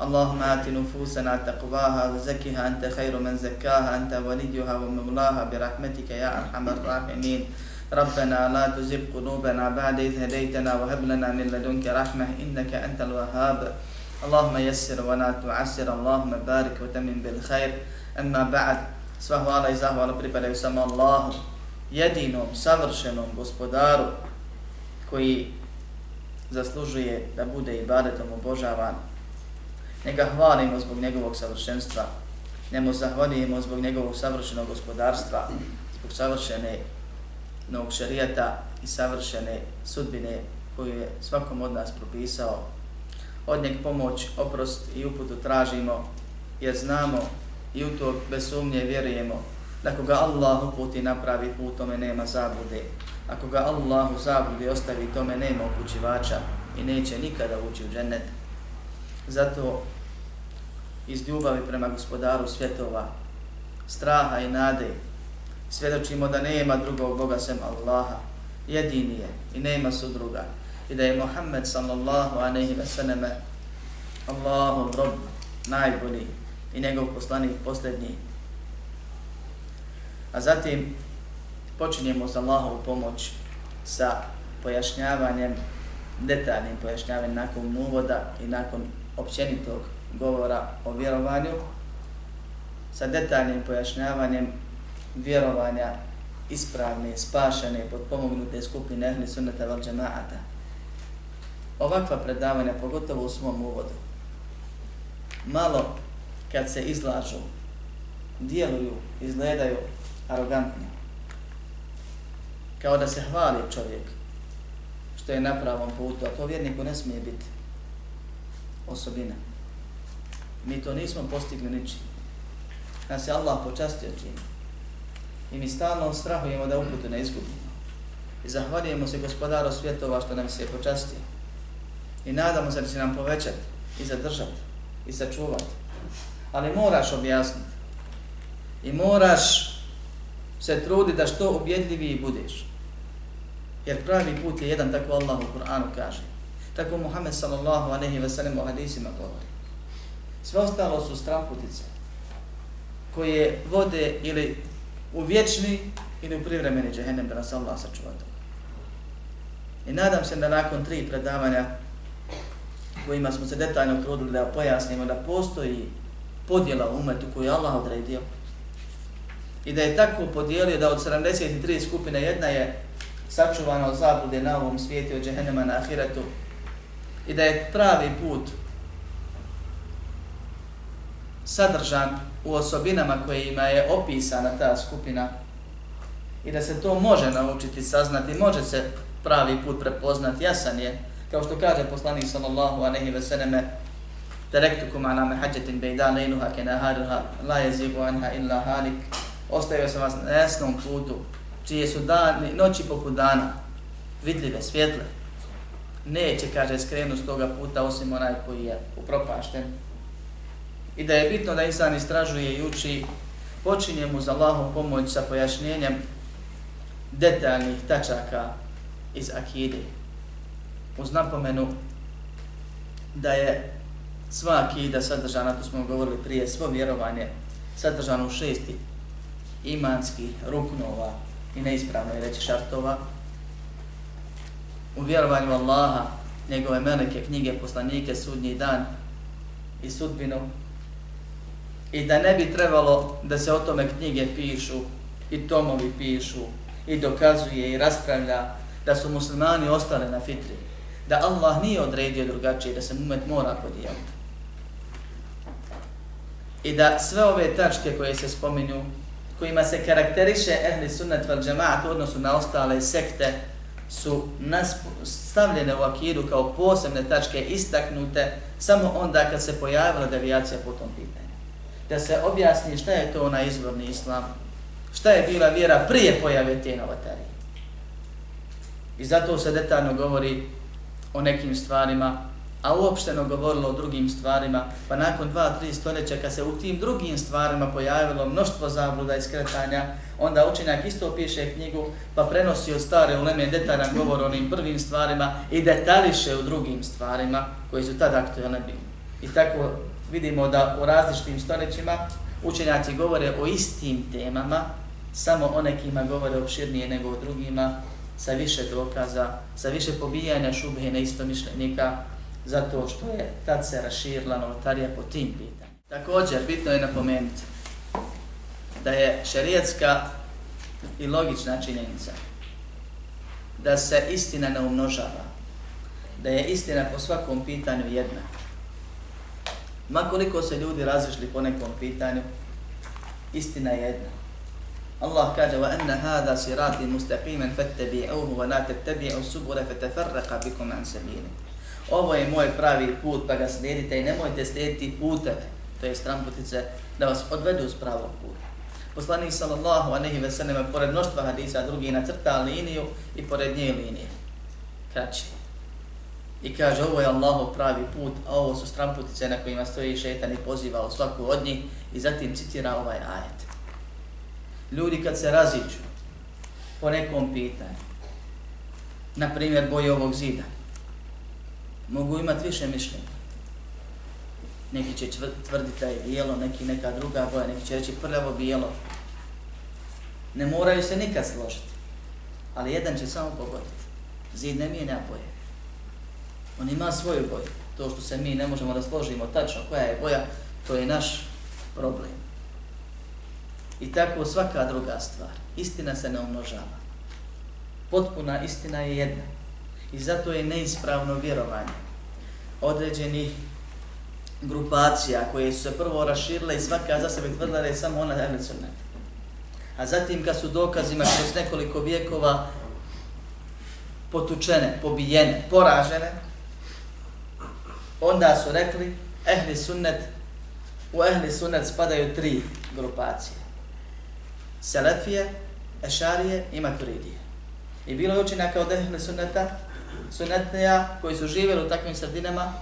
اللهم آت نفوسنا تقواها وزكها أنت خير من زكاها أنت وليها ومولاها برحمتك يا أرحم الراحمين ربنا لا تزغ قلوبنا بعد إذ هديتنا وهب لنا من لدنك رحمة إنك أنت الوهاب اللهم يسر ولا تعسر اللهم بارك وتمن بالخير أما بعد sva hvala i zahvala pripadaju samo Allahu, jedinom, savršenom gospodaru koji zaslužuje da bude ibadetom obožavan Njega hvalimo zbog njegovog savršenstva. Njemu zahvalijemo zbog njegovog savršenog gospodarstva, zbog savršene novog šarijata i savršene sudbine koju je svakom od nas propisao. Od njeg pomoć, oprost i uputu tražimo jer znamo i u to bez sumnje vjerujemo da ako ga Allah uputi napravi put, tome nema zabude. Ako ga Allah u zabudi ostavi, tome nema upućivača i neće nikada ući u džennet. Zato iz ljubavi prema gospodaru svjetova, straha i nade, svjedočimo da nema drugog Boga sem Allaha, jedini je i nema sudruga, i da je Muhammed sallallahu aleyhi ve sallame Allahu rob najbolji i njegov poslanik posljednji. A zatim počinjemo sa Allahovu pomoć sa pojašnjavanjem, detaljnim pojašnjavanjem nakon uvoda i nakon općenitog govora o vjerovanju sa detaljnim pojašnjavanjem vjerovanja ispravne, spašene, podpomognute skupine ehli sunnata val džemaata. Ovakva predavanja, pogotovo u svom uvodu, malo kad se izlažu, djeluju, izgledaju arogantno. Kao da se hvali čovjek što je na pravom putu, a to vjerniku ne smije biti osobina. Mi to nismo postigli ničim. Nas je Allah počastio čim. I mi stalno strahujemo da uputu ne izgubimo. I zahvaljujemo se gospodaru svjetova što nam se je počastio. I nadamo se da će nam povećati i zadržati i sačuvati. Ali moraš objasniti. I moraš se trudi da što ubjedljiviji budeš. Jer pravi put je jedan, tako Allah u Kur'anu kaže. Tako Muhammed sallallahu aleyhi ve sellem u hadisima govori. Sve ostalo su stramputice koje vode ili u vječni ili u privremeni džehennem da nas Allah sačuva to. I nadam se da nakon tri predavanja kojima smo se detaljno trudili da pojasnimo da postoji podjela u umetu koju je Allah odredio i da je tako podijelio da od 73 skupine jedna je sačuvana od zablude na ovom svijetu od džehennema na ahiretu i da je pravi put sadržan u osobinama kojima je opisana ta skupina. I da se to može naučiti, saznati, može se pravi put prepoznati, jasan je, kao što kaže poslanik sallallahu anehi ve seneme, terektukum ala mehađetin bejda lejnuha ke naharuha, la jezibu anha illa halik, ostavio sam vas na jasnom putu, čije su dani, noći poput dana, vidljive, svjetle, neće, kaže, skrenu s toga puta osim onaj koji je upropašten, i da je bitno da insan istražuje i uči, počinje mu za Allahom pomoć sa pojašnjenjem detaljnih tačaka iz akide. Uz napomenu da je sva akida sadržana, to smo govorili prije, svo vjerovanje sadržano u šesti imanskih ruknova i neispravno je reći šartova. U vjerovanju Allaha, njegove meleke, knjige, poslanike, sudnji dan i sudbinu, i da ne bi trebalo da se o tome knjige pišu i tomovi pišu i dokazuje i raspravlja da su muslimani ostali na fitri. Da Allah nije odredio drugačije, da se umet mora podijeliti. I da sve ove tačke koje se spominju, kojima se karakteriše ehli sunnet val džemaat u odnosu na ostale sekte, su nas stavljene u akidu kao posebne tačke istaknute samo onda kad se pojavila devijacija po tom pitanju. Da se objasni šta je to onaj izvorni islam, šta je bila vjera prije pojave te novotarije. I zato se detaljno govori o nekim stvarima, a uopšteno govorilo o drugim stvarima, pa nakon dva, tri stoljeća kad se u tim drugim stvarima pojavilo mnoštvo zabluda i skretanja, onda učenjak isto piše knjigu, pa prenosi od stare uleme detaljan govor o onim prvim stvarima i detališe u drugim stvarima koji su tada aktualne bili. I tako vidimo da u različitim stoljećima učenjaci govore o istim temama, samo o nekima govore opširnije nego o drugima, sa više dokaza, sa više pobijanja šubhe na isto mišljenika, zato što je tad se raširila novotarija po tim pitanjima. Također, bitno je napomenuti da je šerijetska i logična činjenica da se istina ne umnožava, da je istina po svakom pitanju jedna. Makoliko se ljudi razišli po nekom pitanju, istina je jedna. Allah kaže wa anna hadha sirati mustaqiman fattabi'uhu wa la tattabi'u subula fatafarraqa bikum an sabili. Ovo je moj pravi put, pa ga slijedite i nemojte slijediti puteve, to je stramputice, da vas odvedu s pravog puta. Poslanik sallallahu alejhi ve sellem pored mnoštva hadisa drugi nacrta liniju i pored nje linije. Kraće. I kaže ovo je Allahov pravi put, a ovo su stramputice na kojima stoji šetan i poziva u svaku od njih i zatim citira ovaj ajet. Ljudi kad se raziđu po nekom pitanju, na primjer boje ovog zida, mogu imati više mišljenja. Neki će tvrditi da je bijelo, neki neka druga boja, neki će reći prljavo bijelo. Ne moraju se nikad složiti, ali jedan će samo pogoditi. Zid ne mijenja boje. On ima svoju boju. To što se mi ne možemo da složimo tačno koja je boja, to je naš problem. I tako svaka druga stvar. Istina se ne umnožava. Potpuna istina je jedna. I zato je neispravno vjerovanje određenih grupacija koje su se prvo raširile i svaka za sebe tvrdila da je samo ona ehli sunnet. A zatim kad su dokazima kroz nekoliko vijekova potučene, pobijene, poražene, onda su rekli ehli sunnet, u ehli sunnet spadaju tri grupacije. Selefije, Ešarije i Maturidije. I bilo je učenjaka od ehli sunneta, sunnetnija koji su živjeli u takvim sredinama,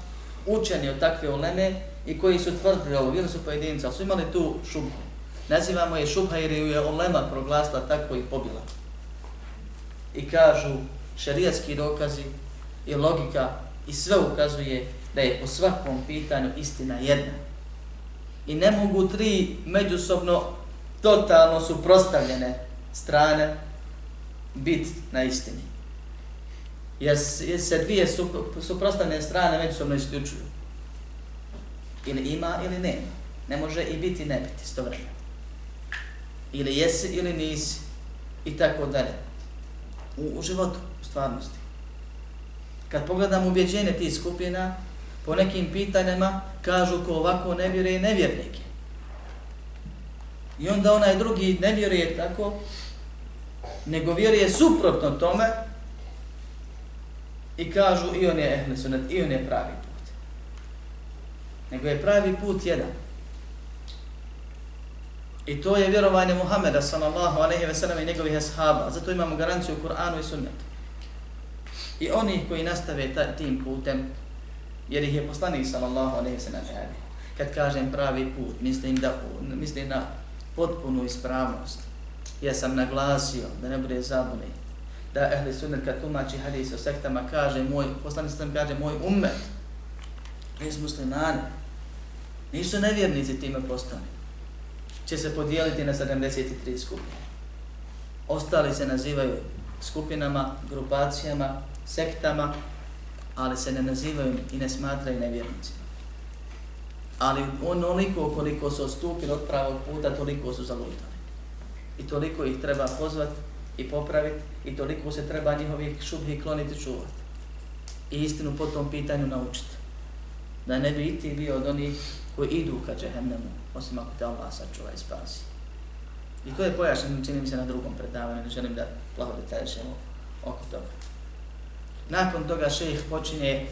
učeni od takve uleme i koji su tvrdili ovo, bili su pojedinci, ali su imali tu šubhu. Nazivamo je šubha jer je ulema proglasila tako i pobila. I kažu šarijatski dokazi i logika i sve ukazuje da je po svakom pitanju istina jedna. I ne mogu tri međusobno totalno suprostavljene strane biti na istini jer se dvije suprostavljene strane međusobno isključuju. Ili ima ili nema. Ne može i biti ne biti istovremeno. Ili jesi ili nisi. I tako dalje. U, u životu, u stvarnosti. Kad pogledam ubjeđenje tih skupina, po nekim pitanjima kažu ko ovako ne vjeruje nevjernike. I onda onaj drugi ne vjeruje tako, nego vjeruje suprotno tome, i kažu i on je ehli sunnet, i on je pravi put. Nego je pravi put jedan. I to je vjerovanje Muhameda sallallahu alejhi ve sellem i njegovih ashaba. Zato imamo garanciju u Kur'anu i sunnetu. I oni koji nastave ta, tim putem, jer ih je poslanik sallallahu alejhi ve sellem Kad kažem pravi put, mislim da mislim na potpunu ispravnost. Ja sam naglasio da ne bude zabune da ehli sunnet kad tumači hadis o sektama kaže moj, poslanik sam kaže moj ummet, iz muslimani, nisu nevjernici time postali, će se podijeliti na 73 skupine. Ostali se nazivaju skupinama, grupacijama, sektama, ali se ne nazivaju i ne smatraju nevjernicima. Ali onoliko koliko su odstupili od pravog puta, toliko su zalutali. I toliko ih treba pozvati i popraviti i toliko se treba njihovih šubhi kloniti čuvati. I istinu po tom pitanju naučiti. Da ne bi ti bio od onih koji idu ka džehennemu, osim ako te Allah sačuva i spasi. I to je pojašnjeno, čini mi se, na drugom predavanju, ne želim da plaho detaljšemo oko toga. Nakon toga šejh počinje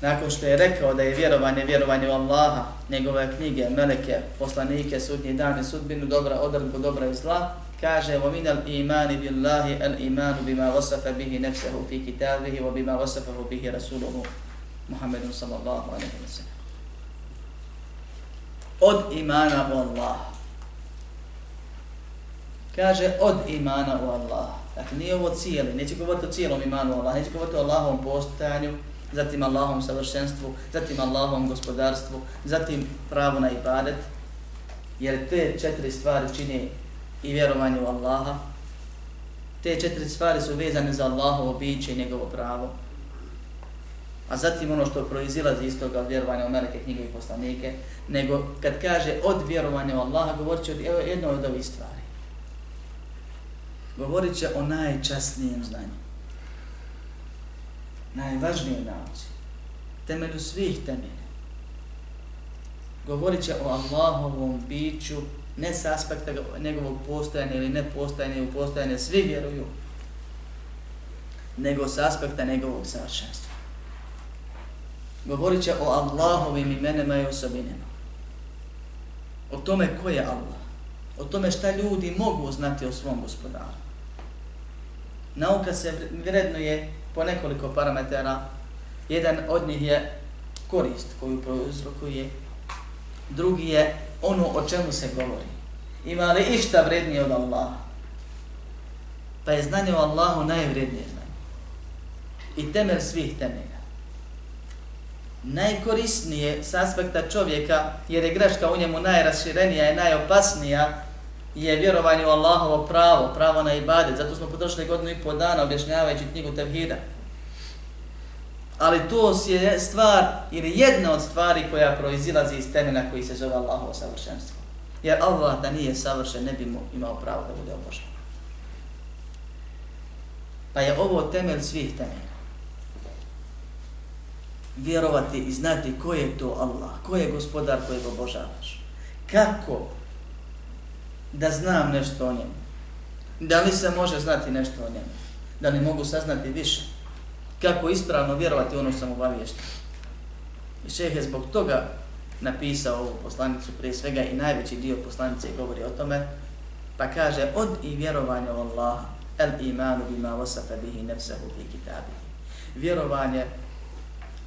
nakon što je rekao da je vjerovanje, vjerovanje u Allaha, njegove knjige, meleke, poslanike, sudnji dan i sudbinu, dobra odredbu, dobra i zla, kaže وَمِنَ الْإِيمَانِ بِاللَّهِ الْإِيمَانُ بِمَا وَصَفَ بِهِ نَفْسَهُ فِي كِتَابِهِ وَبِمَا وَصَفَهُ بِهِ رَسُولُهُ Muhammedu sallallahu alaihi wa sallam. Od imana u Allah. Kaže od imana u Allah. Dakle, nije ovo cijeli, neće govoriti o cijelom imanu u Allah, neće govoriti o Allahovom postojanju, zatim Allahom savršenstvu, zatim Allahom gospodarstvu, zatim pravo na ibadet, jer te četiri stvari čini i vjerovanje u Allaha. Te četiri stvari su vezane za Allahovo biće i njegovo pravo. A zatim ono što proizilazi iz toga vjerovanja u meleke knjige i poslanike, nego kad kaže od vjerovanja u Allaha, govorit će o jednoj od ovih stvari. Govorit će o najčasnijem znanju najvažnije nauci, temelju svih temelja. Govorit će o Allahovom biću, ne s aspekta njegovog postojanja ili nepostojanja ili postojanja, svi vjeruju, nego s aspekta njegovog savršenstva. Govorit će o Allahovim imenima i osobinima. O tome ko je Allah. O tome šta ljudi mogu znati o svom gospodaru. Nauka se vrednuje po nekoliko parametara. Jedan od njih je korist koju prouzrokuje. Drugi je ono o čemu se govori. Ima li išta vrednije od Allaha? Pa je znanje o Allahu najvrednije znanje. I temelj svih temelja. Najkorisnije s aspekta čovjeka, jer je greška u njemu najraširenija i najopasnija, je vjerovanje u Allahovo pravo, pravo na ibadet. Zato smo potrošili godinu i pol dana objašnjavajući knjigu Tevhida. Ali to je stvar, ili jedna od stvari koja proizilazi iz temena koji se zove Allahovo savršenstvo. Jer Allah da nije savršen, ne bi mu imao pravo da bude obožan. Pa je ovo temelj svih temelja. Vjerovati i znati ko je to Allah, ko je gospodar kojeg obožavaš. Kako da znam nešto o njemu. Da li se može znati nešto o njemu? Da li mogu saznati više? Kako ispravno vjerovati ono sam obavješten? I šeh je zbog toga napisao ovu poslanicu prije svega i najveći dio poslanice govori o tome, pa kaže od i vjerovanja u Allaha, el imanu bima wasafa bihi nefsehu fi kitabi. Vjerovanje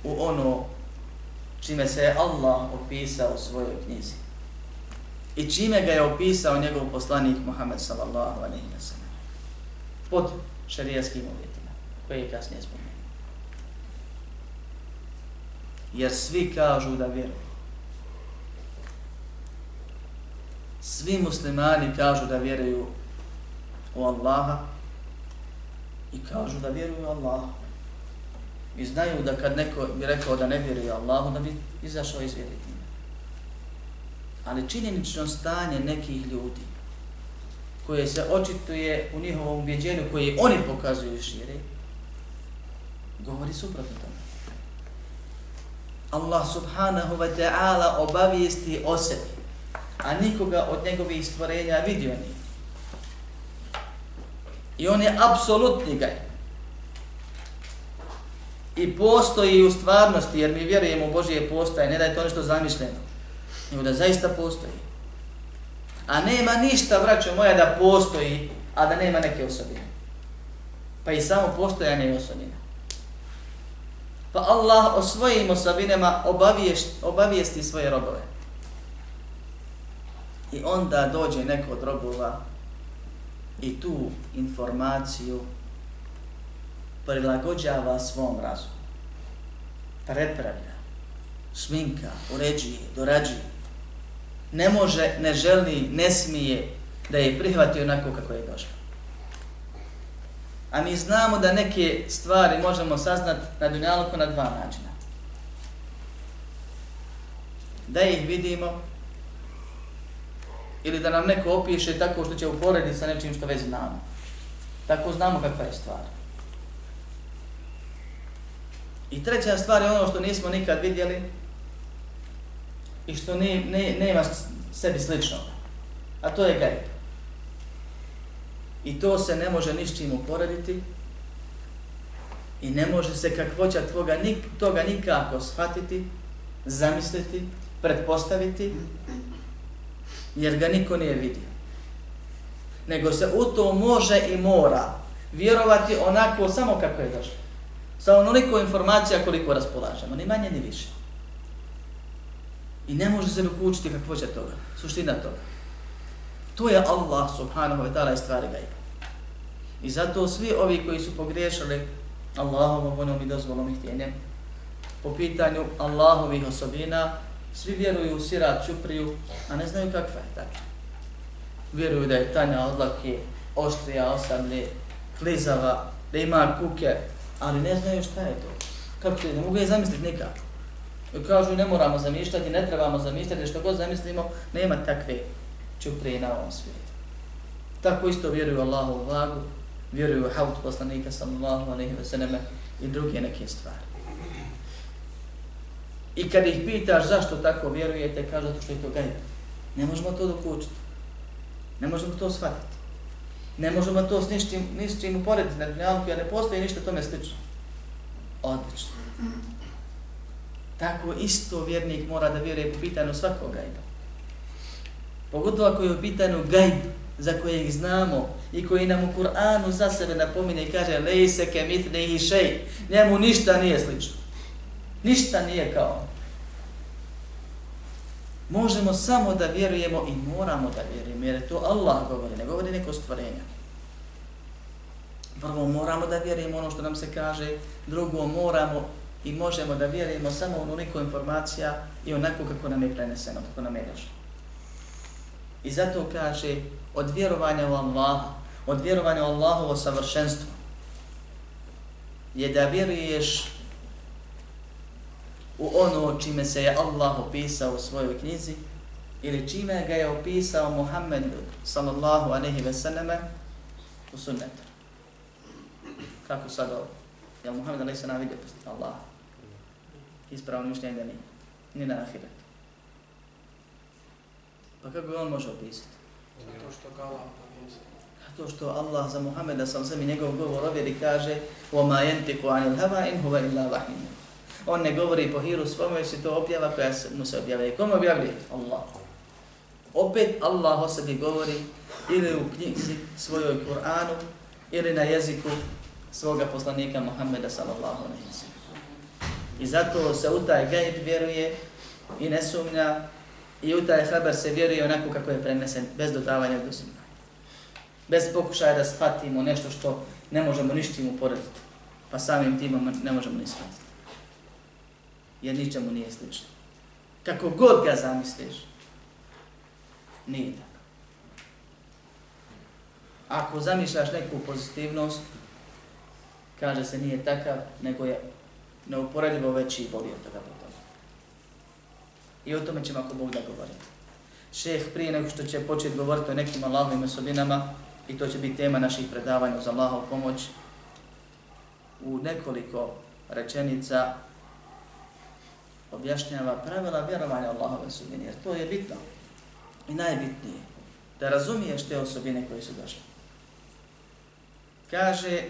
u ono čime se Allah opisao u svojoj knjizi i čime ga je opisao njegov poslanik Muhammed sallallahu alaihi wa sallam. Pod šarijaskim uvjetima, koje je kasnije spomenuo. Jer svi kažu da vjeruju. Svi muslimani kažu da vjeruju u Allaha i kažu da vjeruju u Allaha. I znaju da kad neko bi rekao da ne vjeruje Allahu, da bi izašao iz vjeriti ali činjenično stanje nekih ljudi koje se očituje u njihovom ubjeđenju koje oni pokazuju šire, govori suprotno tome. Allah subhanahu wa ta'ala obavijesti o sebi, a nikoga od njegovih stvorenja vidio nije. I on je apsolutni gaj. I postoji u stvarnosti, jer mi vjerujemo u Božije postaje, ne da je to nešto zamišljeno nego da zaista postoji. A nema ništa, braćo moja, da postoji, a da nema neke osobine. Pa i samo postojanje je osobina. Pa Allah o svojim osobinama obavijesti svoje robove. I onda dođe neko od robova i tu informaciju prilagođava svom razumu. Prepravlja, šminka, uređuje, dorađuje ne može, ne želi, ne smije da je prihvati onako kako je došlo. A mi znamo da neke stvari možemo saznat na dunjalku na dva načina. Da ih vidimo ili da nam neko opiše tako što će uporediti sa nečim što već znamo. Tako znamo kakva je stvar. I treća stvar je ono što nismo nikad vidjeli, i što ne, ne, nema sebi slično. A to je gajb. I to se ne može ničim uporediti I ne može se kakvoća tvoga, nik, toga nikako shvatiti, zamisliti, pretpostaviti, jer ga niko nije vidio. Nego se u to može i mora vjerovati onako samo kako je došlo. Sa onoliko informacija koliko raspolažemo, ni manje ni više. I ne može se dokučiti kakvoća toga, suština toga. To je Allah subhanahu wa ta'ala i stvari ga I zato svi ovi koji su pogriješili Allahovom voljom i dozvolom i htjenjem, po pitanju Allahovih osobina, svi vjeruju u sirat čupriju, a ne znaju kakva je tako. Vjeruju da je tanja odlake, oštrija, osamlje, klizava, da ima kuke, ali ne znaju šta je to. Kako to je, ne mogu je zamisliti nikako. Kažu ne moramo zamišljati, ne trebamo zamišljati, što god zamislimo, nema takve čuprije na ovom svijetu. Tako isto vjeruju Allahu u vagu, vjeruju u haut poslanika sallallahu alaihi wa sallam i druge neke stvari. I kad ih pitaš zašto tako vjerujete, kažu zato što je to gajba. Ne možemo to dokučiti. Ne možemo to shvatiti. Ne možemo to s nišćim, nišćim uporediti na dunjalku, jer ne postoji ništa tome slično. Odlično. Tako isto vjernik mora da vjeruje po pitanju svakog gajba. Pogotovo ako je u pitanju gajb za koje ih znamo i koji nam u Kur'anu za sebe napomine i kaže lejse ke mitne i šej, njemu ništa nije slično. Ništa nije kao Možemo samo da vjerujemo i moramo da vjerujemo, jer to Allah govori, ne govori neko stvorenje. Prvo moramo da vjerujemo ono što nam se kaže, drugo moramo i možemo da vjerujemo samo onoliko informacija i onako kako nam je preneseno, kako nam je došlo. I zato kaže, od vjerovanja u Allaha, od vjerovanja u Allahovo savršenstvo, je da vjeruješ u ono čime se je Allah opisao u svojoj knjizi ili čime ga je opisao Muhammed sallallahu aleyhi ve selleme u sunnetu. Kako sad ovo? Jel Muhammed aleyhi sallam vidio Allah? Ispravno mišljenje da nije. Ni na ahiretu. Pa kako on može opisati? Zato što ga Allah opisao. Zato što Allah za Muhammeda sam sam i njegov govor ovjeri kaže وَمَا يَنْتِقُ عَنِ الْهَوَا إِنْ هُوَ إِلَّا وَحِيمُ On ne govori po hiru svome, se to objava koja mu se objavlja. Kome objavlja? Allah. Opet Allah o sebi govori ili u knjizi svojoj Kur'anu ili na jeziku svoga poslanika Muhammeda sallallahu alaihi wa I zato se u taj gajb vjeruje i ne sumnja i u taj haber se vjeruje onako kako je prenesen, bez dodavanja do sumnja. Bez pokušaja da shvatimo nešto što ne možemo ništim uporediti, pa samim timom ne možemo ni shvatiti. Jer ničemu nije slično. Kako god ga zamisliš, nije tako. Ako zamišljaš neku pozitivnost, kaže se nije takav, nego je neuporedivo veći i bolji od toga potom. I o tome ćemo ako Bog da govoriti. Šeh prije nego što će početi govoriti o nekim Allahovim osobinama, i to će biti tema naših predavanja za Allahov pomoć, u nekoliko rečenica objašnjava pravila vjerovanja Allahove osobine, jer to je bitno i najbitnije, da razumiješ te osobine koje su došle. Kaže,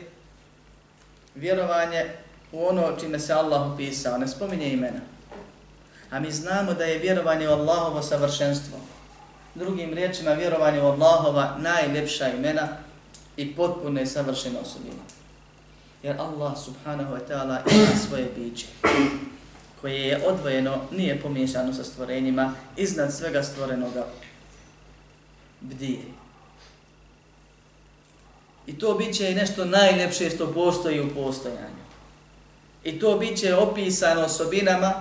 vjerovanje u ono čime se Allah opisao, ne spominje imena. A mi znamo da je vjerovanje u Allahovo savršenstvo. Drugim riječima, vjerovanje u Allahova najljepša imena i potpuno je savršena osobina. Jer Allah subhanahu wa ta'ala ima svoje biće koje je odvojeno, nije pomiješano sa stvorenjima, iznad svega stvorenoga bdije. I to biće je nešto najljepše što postoji u postojanju. I to bit će opisano osobinama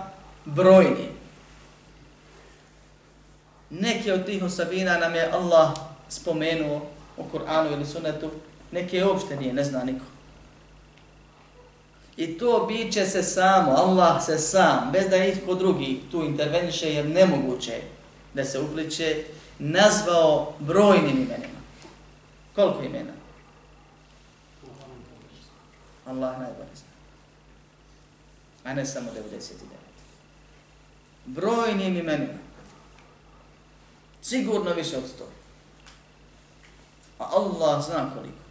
brojni. Neke od tih osobina nam je Allah spomenuo u Kur'anu ili sunetu, neke uopšte nije, ne zna niko. I to bit će se samo, Allah se sam, bez da itko drugi tu interveniše, jer nemoguće da se upliče, nazvao brojnim imenima. Koliko imena? Allah najbolje zna a ne samo 99. Brojnim imenima. Sigurno više od 100. A pa Allah zna koliko.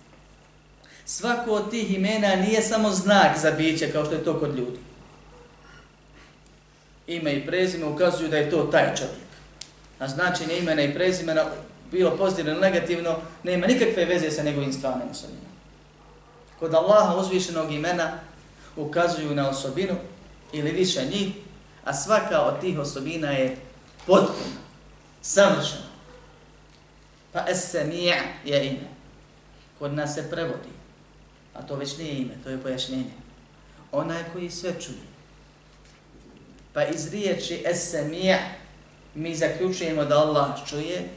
Svako od tih imena nije samo znak za biće kao što je to kod ljudi. Ime i prezime ukazuju da je to taj čovjek. A značenje imena i prezimena, bilo pozitivno ili negativno, nema nikakve veze sa njegovim stvarnim osobinama. Kod Allaha uzvišenog imena ukazuju na osobinu ili više njih, a svaka od tih osobina je potpuna, savršena. Pa es-semija je ime. Kod nas se prevodi, a to već nije ime, to je pojašnjenje. Onaj koji sve čuje. Pa iz riječi es-semija mi zaključujemo da Allah čuje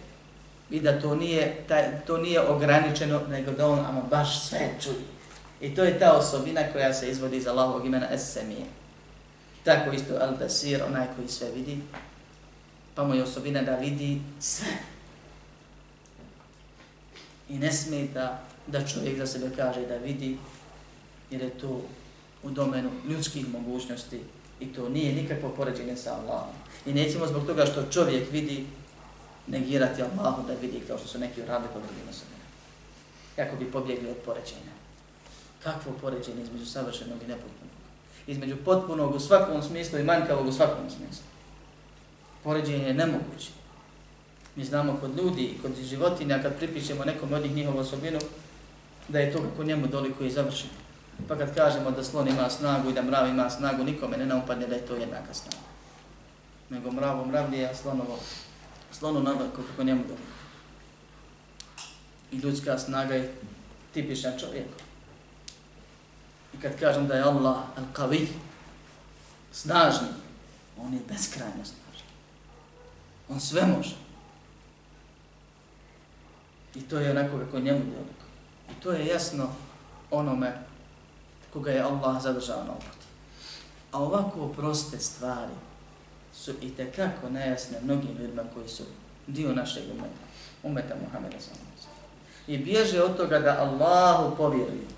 i da to nije, taj, to nije ograničeno, nego da on ama baš sve čuje. I to je ta osobina koja se izvodi iz Allahovog imena Es-Semije. Tako isto Al-Basir, onaj koji sve vidi, pa mu je osobina da vidi sve. I ne smeta da čovjek za sebe kaže da vidi, jer je to u domenu ljudskih mogućnosti i to nije nikakvo poređenje sa Allahom. I nećemo zbog toga što čovjek vidi negirati Allahu da vidi kao što su neki uradili po drugim osobima. Kako bi pobjegli od poređenja. Kakvo poređenje između savršenog i nepotpunog? Između potpunog u svakom smislu i manjkavog u svakom smislu. Poređenje je nemoguće. Mi znamo kod ljudi i kod životinja kad pripišemo nekom od njih njihovu osobinu, da je to kako njemu doliko i završeno. Pa kad kažemo da slon ima snagu i da mrav ima snagu, nikome ne naupadne da je to jednaka snaga. Nego mravo mravlije, a slonovo, slonu nadako kako njemu doliko. I ljudska snaga je tipična čovjeka. I kad kažem da je Allah al-Qawi, snažni, on je beskrajno snažni. On sve može. I to je onako kako njemu veliko. I to je jasno onome koga je Allah zadržao na opoti. A ovako proste stvari su i tekako nejasne mnogim ljudima koji su dio našeg umeta, umeta Muhammeda sallallahu I bježe od toga da Allahu povjeruju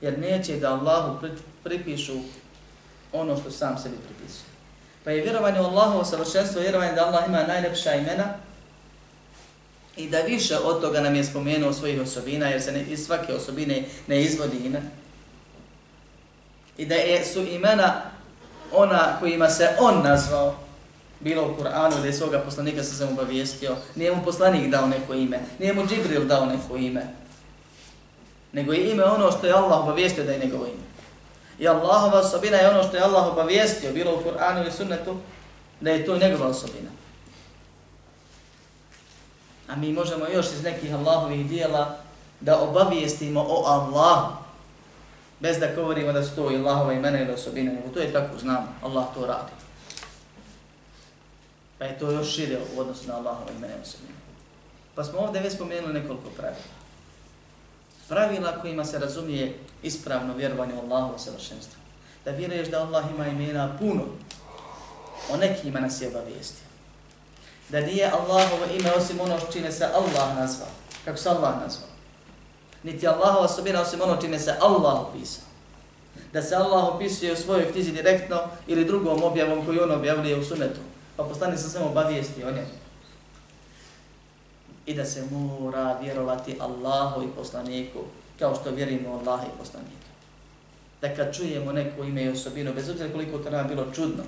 jer neće da Allahu pripišu ono što sam sebi pripisuje. Pa je vjerovanje u Allahovo savršenstvo, vjerovanje da Allah ima najlepša imena i da više od toga nam je spomenuo svojih osobina, jer se ne, iz svake osobine ne izvodi ime. I da je, su imena ona kojima se on nazvao, bilo u Kur'anu da je svoga poslanika sa sam obavijestio, nije mu poslanik dao neko ime, nije mu Džibril dao neko ime, nego je ime ono što je Allah obavijestio da je njegovo ime. I Allahova osobina je ono što je Allah obavijestio, bilo u Kur'anu i sunnetu, da je to njegova osobina. A mi možemo još iz nekih Allahovih dijela da obavijestimo o Allahu, bez da govorimo da su to i Allahova imena ili osobina, nego to je tako, znamo, Allah to radi. Pa je to još šire u odnosu na Allahova imena i osobina. Pa smo ovdje već spomenuli nekoliko pravila pravila kojima se razumije ispravno vjerovanje u Allahovo savršenstvo. Da vjeruješ da Allah ima imena puno, o nekima nas je obavijestio. Da nije Allahovo ime osim ono čime se Allah nazvao, kako se Allah nazvao. Niti Allahova osobina osim ono čime se Allah opisao. Da se Allah opisuje u svojoj knjizi direktno ili drugom objavom koju on objavljuje u sunetu. Pa postane se samo obavijesti o njemu i da se mora vjerovati Allahu i poslaniku kao što vjerimo Allahu i poslanika. Da kad čujemo neko ime i osobinu, bez obzira koliko to nam bilo čudno,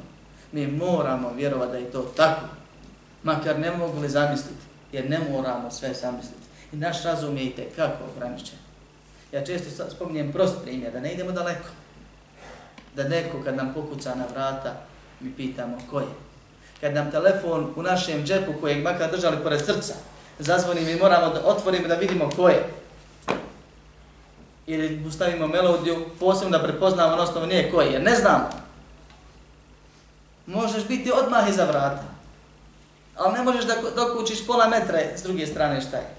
mi moramo vjerovati da je to tako. Makar ne mogu li zamisliti, jer ne moramo sve zamisliti. I naš razum je i kako ograničen. Ja često spominjem prost primjer, da ne idemo daleko. Da neko kad nam pokuca na vrata, mi pitamo ko je. Kad nam telefon u našem džepu kojeg makar držali pored srca, zazvonim i moramo da otvorimo da vidimo ko je. Ili ustavimo melodiju, posebno da prepoznamo na osnovu nije ko je, ne znamo. Možeš biti odmah iza vrata, ali ne možeš da dokučiš pola metra s druge strane šta je.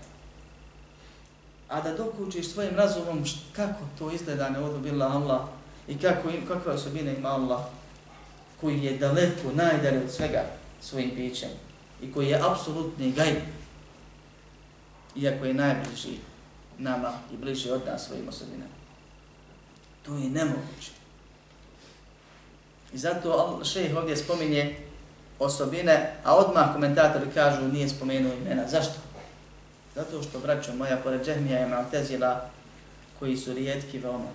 A da dokučiš svojim razumom kako to izgleda ne odobila Allah i kako, kakve osobine ima Allah koji je daleko, najdalje od svega svojim bićem i koji je apsolutni gajb iako je najbliži nama i bliži od nas svojim osobinama. To je nemoguće. I zato šejh ovdje spominje osobine, a odmah komentatori kažu nije spomenuo imena. Zašto? Zato što, braćo moja, pored Džehmija i Maltezila, koji su rijetki veoma,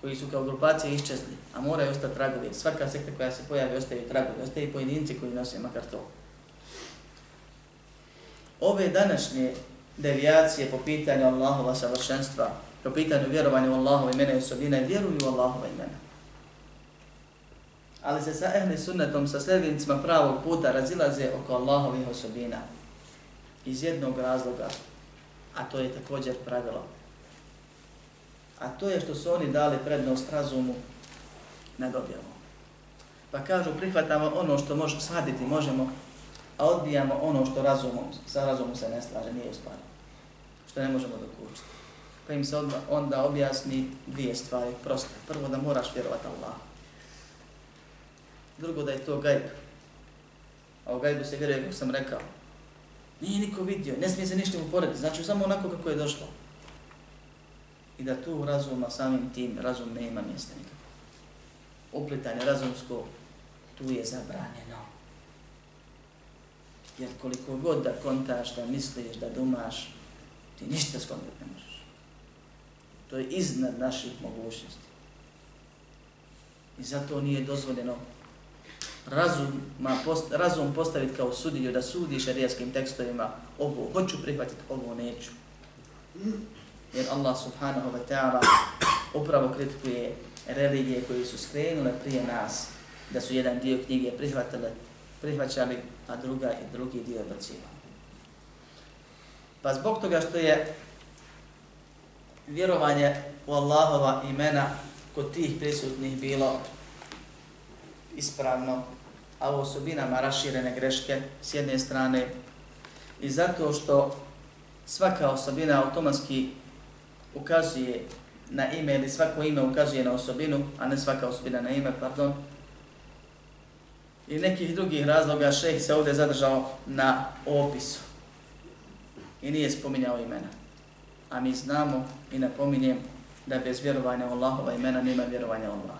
koji su kao grupacije iščezli, a moraju ostati tragovi. Svaka sekta koja se pojavi ostaje tragovi, ostaje pojedinci koji nose makar to. Ove današnje devijacije po pitanju Allahova savršenstva, po pitanju vjerovanja u Allahova imena i osobine, vjeruju u Allahova imena. Ali se sa ehli sunnetom, sa sljednicima pravog puta razilaze oko Allahovih osobina. Iz jednog razloga, a to je također pravilo. A to je što su oni dali prednost razumu nad objavom. Pa kažu, prihvatamo ono što možemo shvatiti, možemo, a odbijamo ono što razumom, sa razumom se ne slaže, nije u. Što ne možemo dokučiti. Pa im se odba, onda objasni dvije stvari, proste. Prvo da moraš vjerovati Allah. Drugo da je to gajb. A u gajbu se vjeruje, kako sam rekao, nije niko vidio, ne smije se ništa uporediti, znači samo onako kako je došlo. I da tu razuma samim tim, razum nema mjesta nikako. Uplitanje razumsko, tu je zabranjeno. Jer koliko god da kontaš, da misliš, da dumaš, ti ništa skontati ne možeš. To je iznad naših mogućnosti. I zato nije dozvoljeno razum, ma post, razum postaviti kao sudilju da sudi šarijaskim tekstovima ovo hoću prihvatiti, ovo neću. Jer Allah subhanahu wa ta'ala upravo kritikuje religije koje su skrenule prije nas da su jedan dio knjige prihvatile, prihvaćali, a druga i drugi dio odbacivali. Pa zbog toga što je vjerovanje u Allahova imena kod tih prisutnih bilo ispravno, a u osobinama raširene greške s jedne strane i zato što svaka osobina automatski ukazuje na ime ili svako ime ukazuje na osobinu, a ne svaka osobina na ime, pardon. I nekih drugih razloga šejh se ovdje zadržao na opisu i nije spominjao imena. A mi znamo i napominjem da bez vjerovanja u Allahova imena nema vjerovanja u Allah.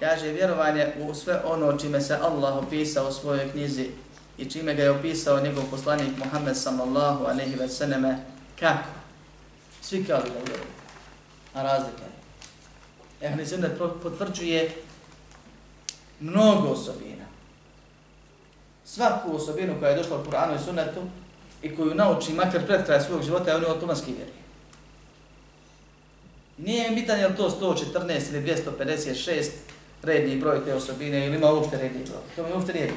Kaže vjerovanje u sve ono čime se Allah opisao u svojoj knjizi i čime ga je opisao njegov poslanik Muhammed sallallahu alaihi ve sallame kako? Svi kao da vjeruju. A razlika je. Ehli sunnet potvrđuje mnogo osobina. Svaku osobinu koja je došla u Kur'anu i sunnetu i koju nauči makar pred kraj svog života, oni automatski vjeruju. Nije mi pitanje to 114 ili 256 redni broj te osobine ili ima uopšte redni broj. To mi uopšte nije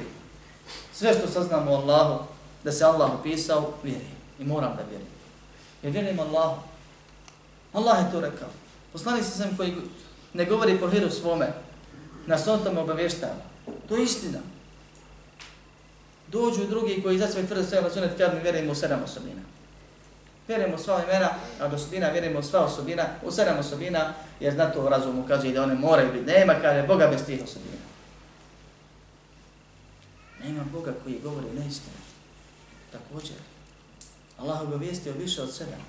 Sve što saznamo o Allahu, da se Allah opisao, vjerujem. I moram da vjerujem. Jer vjerujem Allahu. Allah je to rekao. Poslani se sam koji ne govori po hiru svome, nas on tamo obavještava. To je istina. Dođu drugi koji za sve tvrde sve sunet, kad mi vjerujemo u sedam osobina. Vjerujemo sva imena, a do osobina vjerujemo sva osobina, u sedam osobina, jer na to razum ukazuje da one moraju biti. Nema kada Boga bez tih osobina. Nema Boga koji govori neistinu. Također. Allah obavijestio više od sedam.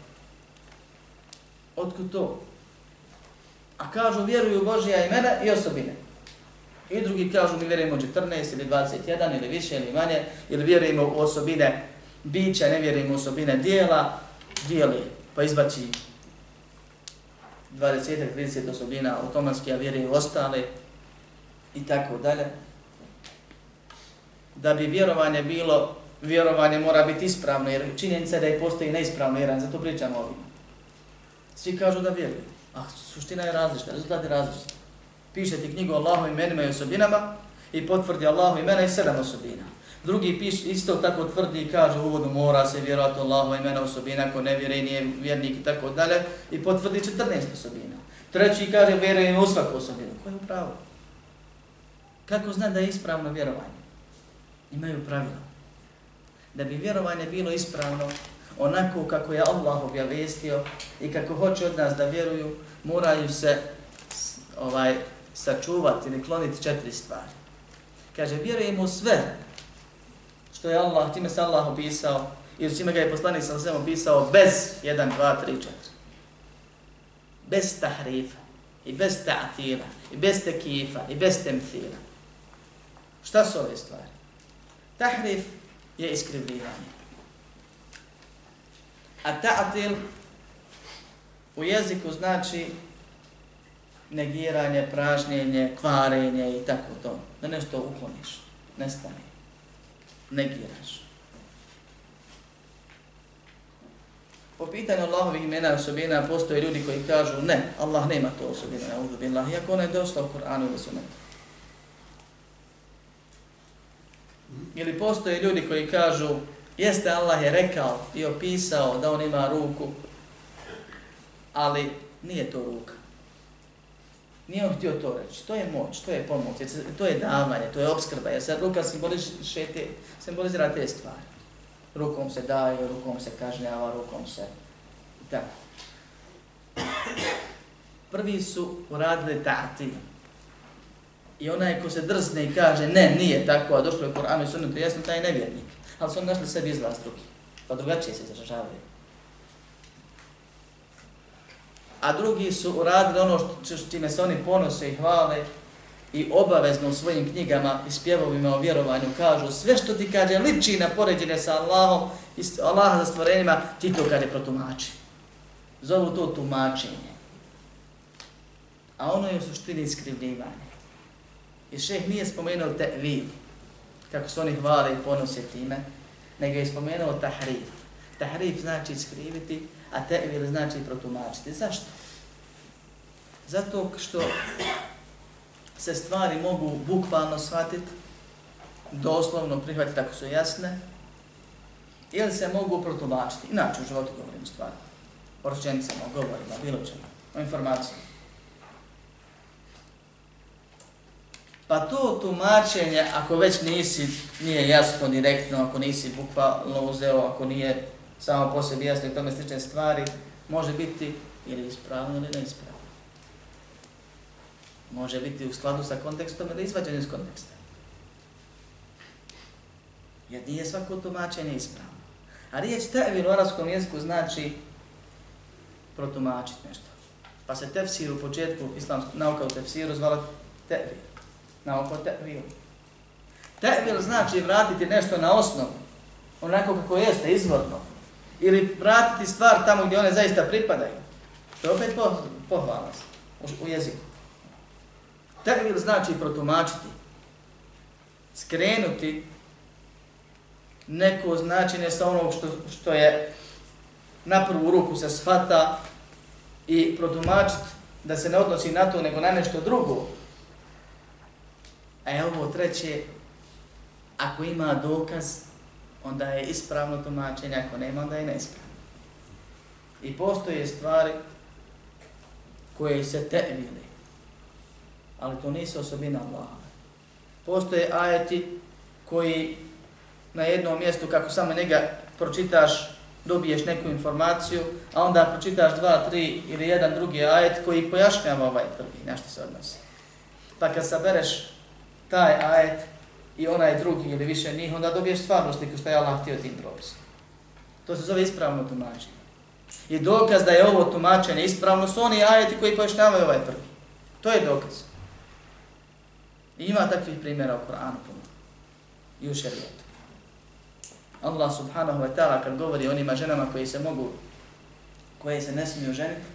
Otkud to? A kažu vjeruju Božija imena i osobine. I drugi kažu mi vjerujemo 14 ili 21 ili više ili manje, ili vjerujemo u osobine bića, ne vjerujemo u osobine dijela, dijeli, pa izbaci 20-30 osobina automatski, a vjeruje ostale i tako dalje. Da bi vjerovanje bilo, vjerovanje mora biti ispravno, jer činjenica da je postoji neispravno vjeran, zato pričamo ovim. Svi kažu da vjeruju, a suština je različita, rezultat je različita. Piše ti knjigu Allahu imenima i osobinama i potvrdi Allahu imena i sedam osobina. Drugi piš isto tako tvrdi i kaže u uvodu mora se vjerovati Allahu imena osobina, ko ne vjeruje nije vjernik i tako dalje i potvrdi 14 osobina. Treći kaže vjeruje u svaku osobinu. Ko je upravo? Kako zna da je ispravno vjerovanje? Imaju pravila. Da bi vjerovanje bilo ispravno, onako kako je Allah objavestio i kako hoće od nas da vjeruju, moraju se ovaj sačuvati ili kloniti četiri stvari. Kaže, vjerujemo sve što je Allah, time se Allah opisao, ili čime ga je poslanik sam sve opisao, bez 1, 2, 3, 4. Bez tahrifa, i bez ta'atira, i bez tekifa, i bez temfira. Šta su ove stvari? Tahrif je iskrivljivanje. A ta'til u jeziku znači negiranje, pražnjenje, kvarenje i tako to. Da nešto ukloniš, nestane. Negiraš. Po pitanju Allahovih imena i osobina postoje ljudi koji kažu ne, Allah nema to osobina, ne uzu billah, iako ona je došla u Koranu ili sunetu. Ili postoje ljudi koji kažu jeste Allah je rekao i opisao da on ima ruku, ali nije to ruka. Nije on htio to reći. To je moć, to je pomoć, to je davanje, to je obskrba. Jer sad ruka simbolizira te stvari. Rukom se daje, rukom se kažnjava, rukom se... Tako. Prvi su uradili ta'ati. I onaj ko se drzne i kaže ne, nije tako, a došlo je u Koranu i sunnetu, jasno taj nevjernik. Ali su oni našli sebi izlaz drugi. Pa drugačije se izražavaju. a drugi su uradili ono što čime se oni ponose i hvale i obavezno u svojim knjigama i spjevovima o vjerovanju kažu sve što ti kaže liči na poređenje sa Allahom i Allaha za stvorenjima, ti to kaže protumači. Zovu to tumačenje. A ono je u suštini iskrivljivanje. I šeh nije spomenuo te vid, kako su oni hvale i ponose time, nego je spomenuo tahrif. Tahrif znači skriviti, a tevil znači protumačiti. Zašto? Zato što se stvari mogu bukvalno shvatiti, doslovno prihvatiti ako su jasne, ili se mogu protumačiti. Inače u životu govorimo stvari. O rečenicama, o govorima, bilo čemu, o informacijama. Pa to tumačenje, ako već nisi, nije jasno, direktno, ako nisi bukvalno uzeo, ako nije samo po sebi jasno i tome slične stvari, može biti ili ispravno ili neispravno. Može biti u skladu sa kontekstom ili izvađeno iz konteksta. Jer nije svako tumačenje ispravno. A riječ tevil u arabskom jeziku znači protumačiti nešto. Pa se tefsir u početku islamska nauka u tefsiru zvala tevil na oko tevil. Tevil znači vratiti nešto na osnovu. Onako kako jeste, izvorno ili vratiti stvar tamo gdje one zaista pripadaju. To je opet pohvalno u, u jeziku. Tevil znači protumačiti, skrenuti neko značenje sa onog što, što je na prvu ruku se shvata i protumačiti da se ne odnosi na to nego na nešto drugo. A je ovo treće, ako ima dokaz, onda je ispravno tumačenje, ako nema, onda je neispravno. I postoje stvari koje se tevili, ali to nisu osobina Allaha. Postoje ajeti koji na jednom mjestu, kako samo njega pročitaš, dobiješ neku informaciju, a onda pročitaš dva, tri ili jedan drugi ajet koji pojašnjava ovaj prvi, na što se odnosi. Pa kad sabereš taj ajet, i onaj drugi ili više njih, onda dobiješ stvarnu sliku što je Allah htio tim propisom. To se zove ispravno tumačenje. I dokaz da je ovo tumačenje ispravno su oni ajeti koji pojašnjavaju ovaj prvi. To je dokaz. I ima takvih primjera u Koranu puno. I u šerijetu. Allah subhanahu wa ta'ala kad govori onima ženama koji se mogu, koje se ne smiju ženiti,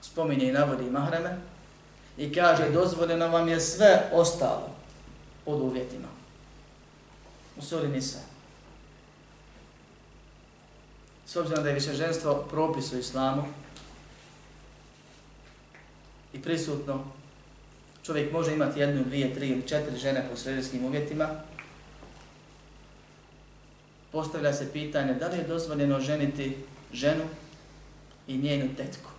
spominje i navodi mahreme, i kaže dozvoljeno vam je sve ostalo pod uvjetima. U suri Nisa. S obzirom da je više ženstvo propis u islamu i prisutno, čovjek može imati jednu, dvije, tri ili četiri žene po sredijskim uvjetima, postavlja se pitanje da li je dozvoljeno ženiti ženu i njenu tetku.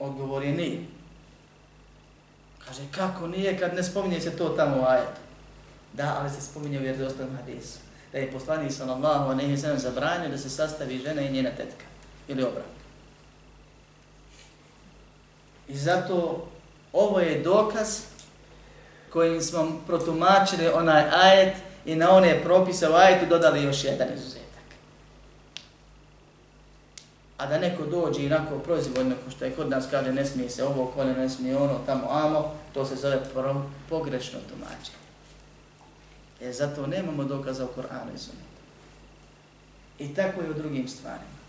Odgovor je nije. Kaže, kako nije kad ne spominje se to tamo u ajetu? Da, ali se spominje u vjerozostavnom hadisu. Da je poslanik sallallahu alejhi ve sellem zabranio da se sastavi žena i njena tetka ili obratno. I zato ovo je dokaz kojim smo protumačili onaj ajet i na one propise u ajetu dodali još jedan izuzet a da neko dođe inako proizvodno, ko što je kod nas kaže ne smije se ovo, kone ne smije ono, tamo amo, to se zove pogrešno tumačenje. E zato nemamo dokaza u Koranu i Sunnetu. I tako je u drugim stvarima.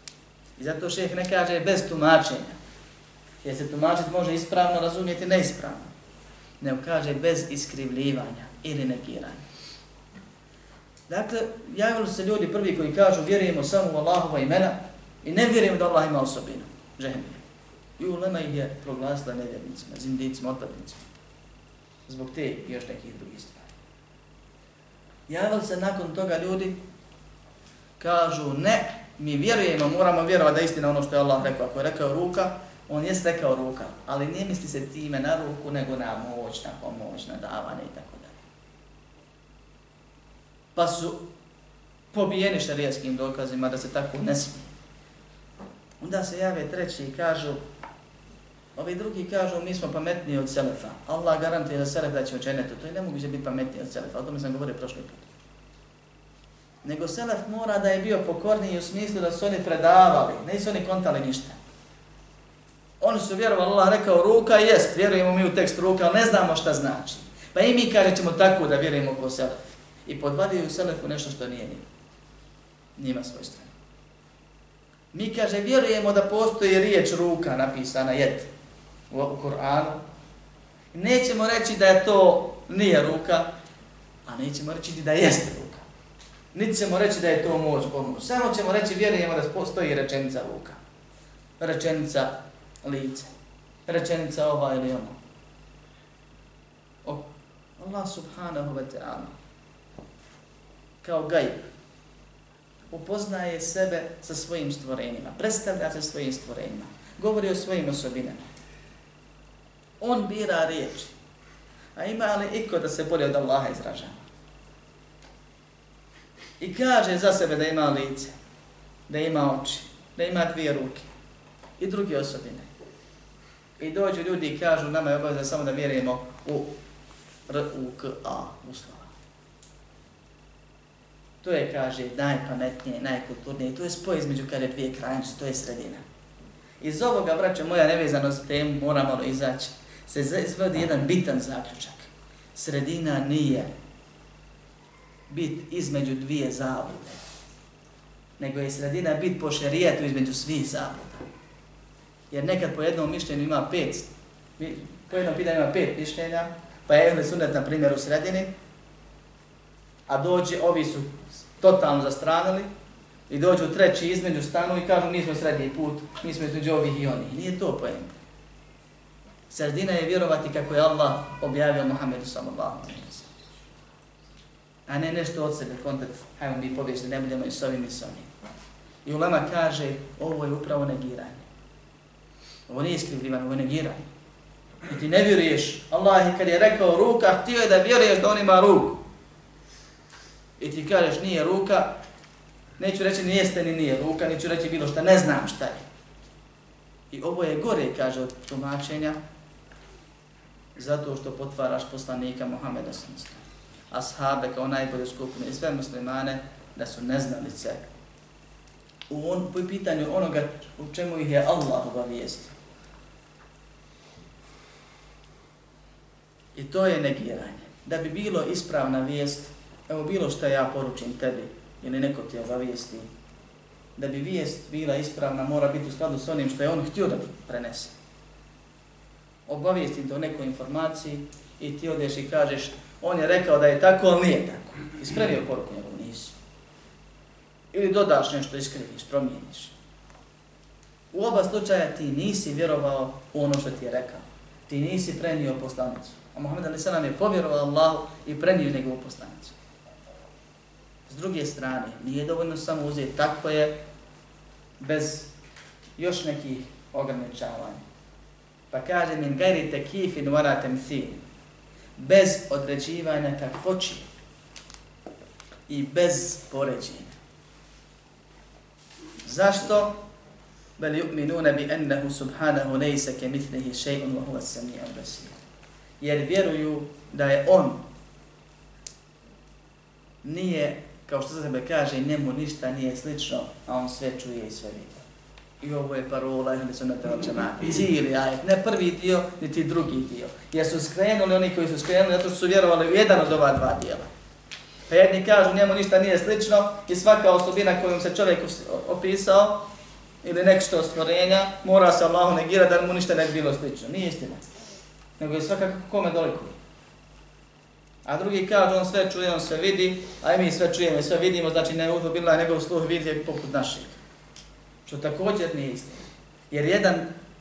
I zato šeheh ne kaže bez tumačenja. Jer se tumačit može ispravno razumjeti neispravno. Ne kaže bez iskrivljivanja ili negiranja. Dakle, javili se ljudi prvi koji kažu vjerujemo samo u Allahova imena i ne vjerujem da Allah ima osobinu. Žehmije. I ulema ih je proglasila nevjernicima, zindicima, otpadnicima. Zbog te i još nekih drugih stvari. Javili se nakon toga ljudi, kažu ne, mi vjerujemo, moramo vjerovati da je istina ono što je Allah rekao. Ako je rekao ruka, on je rekao ruka, ali ne misli se time na ruku, nego na moć, na pomoć, na davanje i tako dalje. Pa su pobijeni šarijaskim dokazima da se tako ne smije. Onda se jave treći i kažu, ovi drugi kažu, mi smo pametniji od Selefa. Allah garantuje da Selef da će učeneti, to je nemoguće biti pametniji od Selefa, o tome sam govorio prošli put nego Selef mora da je bio pokorniji u smislu da su oni predavali, ne su oni kontali ništa. Oni su vjerovali, Allah rekao ruka, jest, vjerujemo mi u tekst ruka, ali ne znamo šta znači. Pa i mi kaže ćemo tako da vjerujemo ko Selef. I podvadio u Selefu nešto što nije njima. Njima svojstvo. Mi kaže, vjerujemo da postoji riječ ruka napisana, jed, u, Kur'anu. Koranu. Nećemo reći da je to nije ruka, a nećemo reći da jeste ruka. Niti ćemo reći da je to moć pomoć. Samo ćemo reći, vjerujemo da postoji rečenica ruka. Rečenica lice. Rečenica ova ili ono. O, Allah subhanahu wa ta'ala kao gajb upoznaje sebe sa svojim stvorenjima, predstavlja se svojim stvorenjima, govori o svojim osobinama. On bira riječi. A ima li iko da se bolje od Allaha izražava? i kaže za sebe da ima lice, da ima oči, da ima dvije ruke i druge osobine. I dođu ljudi i kažu nama je obavezno samo da vjerujemo u R, U, K, A, uslova. To je, kaže, najpametnije, najkulturnije. To je spoj između kada dvije krajnosti, to je sredina. Iz ovoga, braćo moja, nevezano s temu, moramo ono izaći, se izvodi jedan bitan zaključak. Sredina nije bit između dvije zablude, nego je sredina bit po šerijetu između svih zabluda. Jer nekad po jednom mišljenju ima pet, po jednom pitanju ima pet mišljenja, pa je Ehle Sunnet na primjer u sredini, a dođe, ovi su totalno zastranili, i dođu treći između stanu i kažu nismo srednji put, mi smo između ovih i onih. Nije to pojem. Sredina je vjerovati kako je Allah objavio Muhammedu sallallahu alaihi a ne nešto od sebe, kontakt, hajmo mi pobjeći, ne budemo i s ovim i s ovim. I Ulema kaže, ovo je upravo negiranje. Ovo nije iskrivljivanje, ovo je negiranje. I ti ne vjeruješ, Allah kad je rekao ruka, htio je da vjeruješ da on ima ruku. I ti kažeš nije ruka, neću reći ni jeste ni nije ruka, neću reći bilo šta, ne znam šta je. I ovo je gore, kaže od tumačenja, zato što potvaraš poslanika Muhammeda sallallahu ashabe kao najbolje skupine i sve muslimane da su neznalice u on, po pitanju onoga u čemu ih je Allah obavijestio. I to je negiranje. Da bi bilo ispravna vijest, evo bilo što ja poručim tebi ili neko ti obavijesti, da bi vijest bila ispravna, mora biti u skladu s onim što je on htio da prenese. Obavijesti do nekoj informaciji i ti odeš i kažeš on je rekao da je tako, ali nije tako. Ispravio poruku njegovu, nisi. Ili dodaš nešto, iskriviš, promijeniš. U oba slučaja ti nisi vjerovao u ono što ti je rekao. Ti nisi prenio poslanicu. A Muhammed Ali Selam je povjerovao Allahu i prenio njegovu poslanicu. S druge strane, nije dovoljno samo uzeti tako je, bez još nekih ograničavanja. Pa kaže min gajri tekifin vara thini bez određivanja kakvoći i bez poređenja. Zašto? Bel yu'minuna bi ennehu subhanahu laysa kamithlihi shay'un wa huwa as-sami'ul basir. Jer vjeruju da je on nije, kao što se sebe kaže, njemu ništa nije slično, a on sve čuje i sve vidi. I ovo je parola ili su na te. Cijeli ajet, ne prvi dio, niti drugi dio. Jer su skrenuli oni koji su skrenuli, zato su vjerovali u jedan od ova dva dijela. Pa jedni kažu njemu ništa nije slično i svaka osobina kojom se čovjek opisao ili nešto stvorenja mora se Allahu negirati da mu ništa ne bi bilo slično. Nije istina. Nego je svakako kome dolikuje. A drugi kaže on sve čuje, on sve vidi, a i mi sve čujemo i sve vidimo, znači ne uzu bila njegov sluh vidi poput naših. Što također nije istina. Jer jedan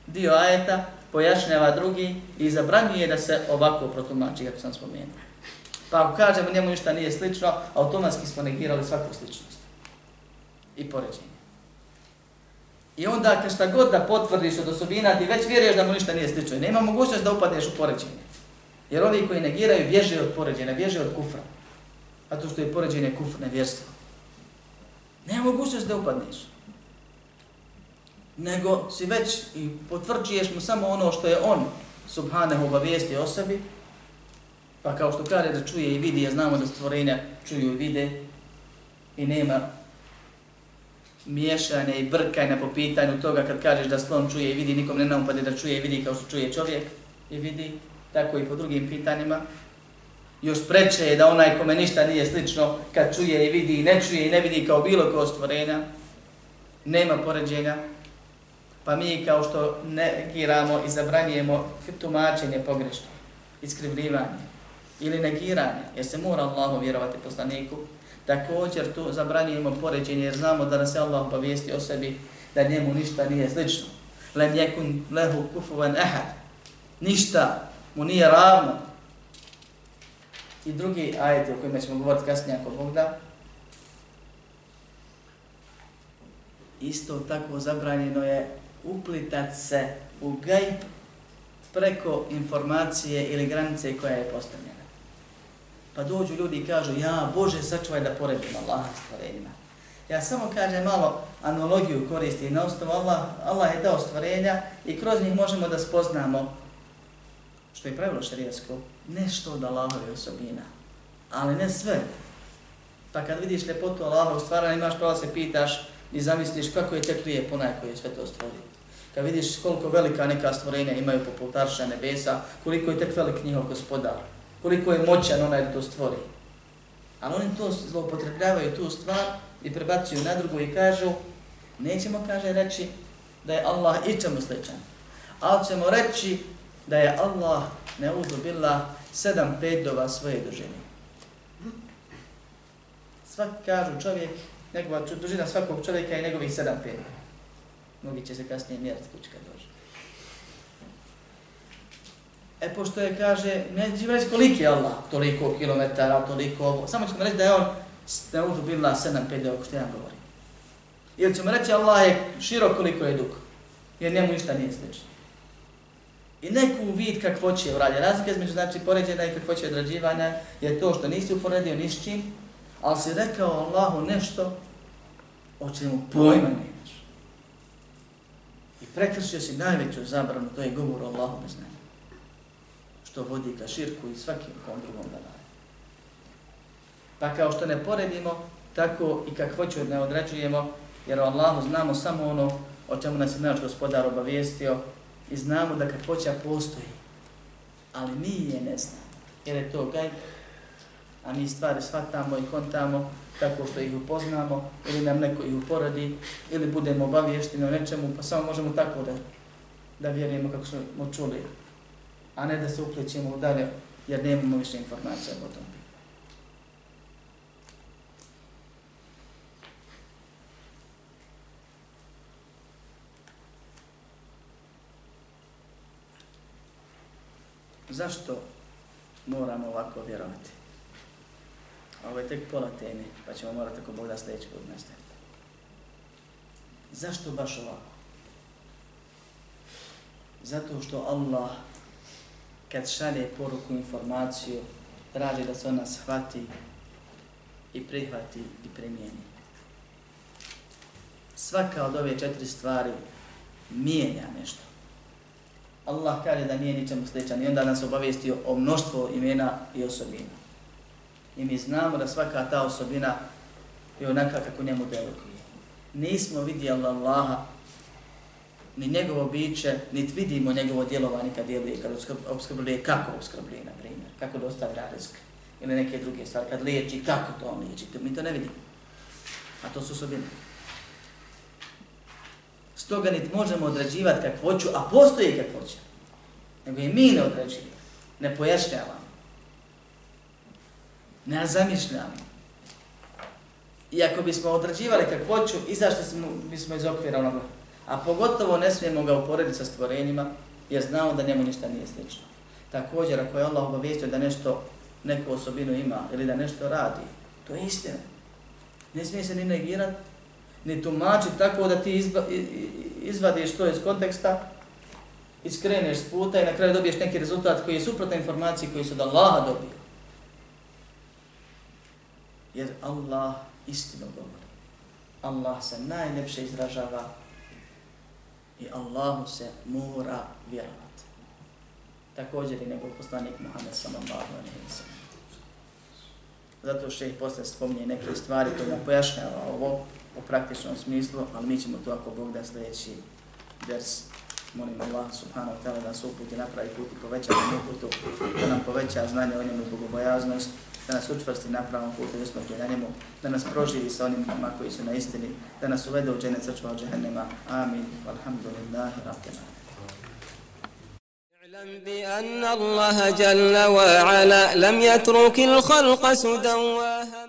dio ajeta pojašnjava drugi i zabranjuje da se ovako protumači, kako sam spomenuo. Pa ako kažemo njemu ništa nije slično, automatski smo negirali svaku sličnost. I poređenje. I onda kad šta god da potvrdiš od osobina, ti već vjeruješ da mu ništa nije slično. I nema mogućnost da upadneš u poređenje. Jer ovi koji negiraju bježe od poređenja, bježe od kufra. A to što je poređenje kufr, nevjerstvo. Nema mogućnost da upadneš. Nego si već i potvrđuješ mu samo ono što je on subhanahu obavijesti o sebi, pa kao što kaže da čuje i vidi, ja znamo da stvorenja čuju i vide i nema miješanja i brkanja po pitanju toga kad kažeš da slon čuje i vidi, nikom ne naupade da čuje i vidi kao što čuje čovjek i vidi, tako i po drugim pitanjima. Još preče je da onaj kome ništa nije slično, kad čuje i vidi i ne čuje i ne vidi kao bilo ko stvorenja, nema poređenja, pa mi kao što negiramo i zabranjujemo tumačenje pogrešno, iskrivljivanje ili negiranje, jer se mora Allahu vjerovati poslaniku, također tu zabranjujemo poređenje jer znamo da nas je Allah obavijesti o sebi da njemu ništa nije slično. Lem yekun lehu kufuvan ahad. Ništa mu nije ravno. I drugi ajet o kojima ćemo govoriti kasnije ako Bog da. Isto tako zabranjeno je uplitat se u gajb preko informacije ili granice koja je postavljena. Pa dođu ljudi i kažu, ja Bože sačuvaj da poredim Allah stvorenjima. Ja samo kažem malo analogiju koristi na osnovu Allah, Allah je dao stvorenja i kroz njih možemo da spoznamo što je pravilo šarijasko, nešto od Allahove osobina, ali ne sve. Pa kad vidiš ljepotu u stvaranja, imaš pravo se pitaš i zamisliš kako je tek lijepo onaj koji je sve to stvorio. Kad vidiš koliko velika neka stvorenja imaju poput Arša nebesa, koliko je tek velik njihov gospodar, koliko je moćan onaj da to stvori. Ali oni to zloupotrebljavaju tu stvar i prebacuju na drugu i kažu, nećemo, kaže, reći da je Allah i sličan. Ali ćemo reći da je Allah ne uzubila sedam pedova svoje dužine. Svak kažu čovjek, njegova dužina svakog čovjeka je njegovih sedam pedova. Mnogi će se kasnije mjeriti kućka dođe. E, pošto je, kaže, ne reći koliki je Allah, toliko kilometara, toliko ovo, samo ćemo reći da je on ne uzubila sedam pedova, ako što ja govori. Ili ćemo reći Allah je širok koliko je dug, jer njemu ništa nije slično i neku vid kakvoće uradi. Razlika između znači poređena i kakvoće odrađivanja je to što nisi uporedio ni s čim, ali si rekao Allahu nešto o čemu pojma nemaš. I prekršio si najveću zabranu, to je govor Allahu bez nema. Što vodi ka širku i svakim kom drugom da daje. Pa kao što ne poredimo, tako i kakvoću ne odrađujemo, jer o Allahu znamo samo ono o čemu nas je naš gospodar obavijestio, i znamo da kakvoća postoji, ali mi je ne znamo, jer je to gaj, a mi stvari shvatamo i kontamo tako što ih upoznamo, ili nam neko ih uporadi, ili budemo obavješteni o nečemu, pa samo možemo tako da, da vjerujemo kako smo čuli, a ne da se uplećemo dalje, jer nemamo više informacija o tom. Zašto moramo ovako vjerovati? Ovo je tek pola teme, pa ćemo morati ako Bog da sljedeći put nastaviti. Zašto baš ovako? Zato što Allah, kad šalje poruku, informaciju, traži da se ona shvati i prihvati i primijeni. Svaka od ove četiri stvari mijenja nešto. Allah kaže da nije ničemu sličan i onda nas obavijestio o mnoštvo imena i osobina. I mi znamo da svaka ta osobina je onaka kako njemu deluje. Nismo vidjeli Allaha, ni njegovo biće, nit vidimo njegovo djelovanje kad djeluje, kad obskrbljuje, kako obskrbljuje, na primjer, kako dostavlja rizik ili neke druge stvari, kad liječi, kako to on liječi, mi to ne vidimo. A to su osobine. Stoga niti možemo određivati kakvoću, a postoji kakvoća. Nego i mi ne određujemo, ne pojašnjavamo, ne zamišljamo. I ako bismo određivali kakvoću, izašli smo, bismo iz okvira onoga. A pogotovo ne smijemo ga uporediti sa stvorenjima, jer znamo da njemu ništa nije slično. Također, ako je Allah obavijestio da nešto, neku osobinu ima ili da nešto radi, to je istina. Ne smije se ni negirati, ni tumačiti tako da ti izba, izvadiš to iz konteksta, iskreneš s puta i na kraju dobiješ neki rezultat koji je suprotan informaciji koji su od Allaha dobio. Jer Allah istinu govori. Allah se najljepše izražava i Allahu se mora vjerovati. Također i njegov poslanik Muhammed sallallahu alaihi wa sallam. Zato što ih posle spominje neke stvari koje nam pojašnjava ovo u praktičnom smislu, ali mi ćemo to ako Bog da sljedeći vers molim Allah subhanahu wa ta'ala da se uputi napravi put i poveća nam uputu, da nam poveća znanje o njemu i bogobojaznost, da nas učvrsti na pravom putu i usmrti na njemu, da nas proživi sa onima koji su na istini, da nas uvede u džene crčva od džehennema. Amin. Alhamdulillahi rabbil اعلم بأن الله جل وعلا لم يترك الخلق سدى وهدى